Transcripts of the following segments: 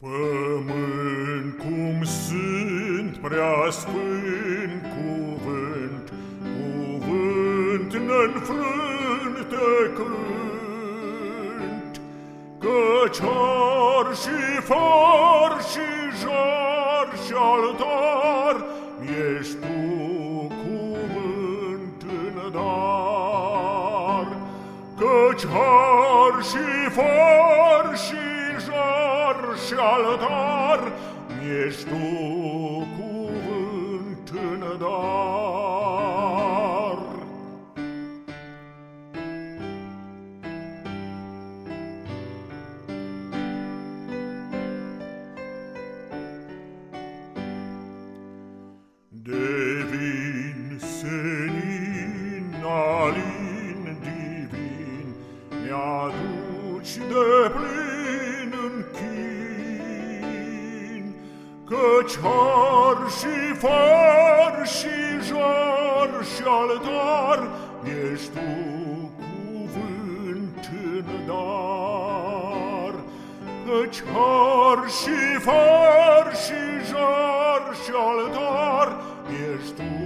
Pământ cum sunt prea sfânt cuvânt, cuvânt ne-nfrânte cânt, Căci ar și far și jar și altar, ești tu cuvânt în dar, Căci har și far și jar, și altar, Ești tu cuvânt în dar. Devin senin alin divin, Mi-aduci de plin Căci har și far și jar și altar, Ești tu cuvânt în dar. Căci har și far și jar și altar, Ești tu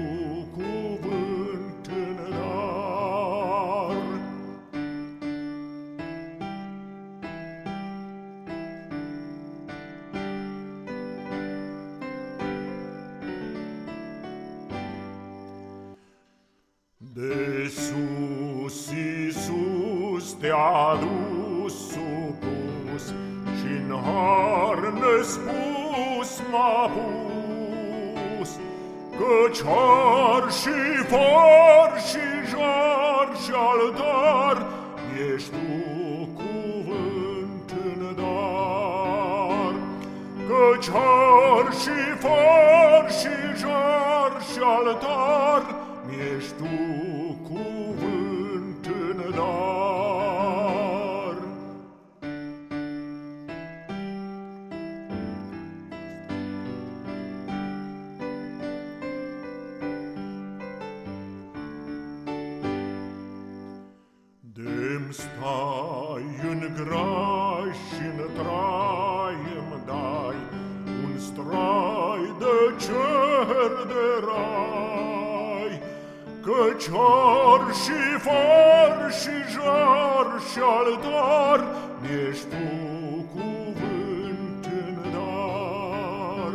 De sus, Iisus te-a dus supus Și-n har nespus m-a pus. Căci har și far și jar și altar Ești tu cuvânt în dar. Căci har și far și jar și altar Ești Dem stai în grai și în trai îmi dai Un strai de cer de rai. Căci har și far și jar și altar Ești tu cuvânt în dar.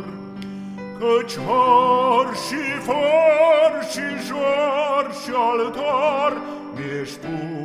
Căci har și far și jar și altar Ești tu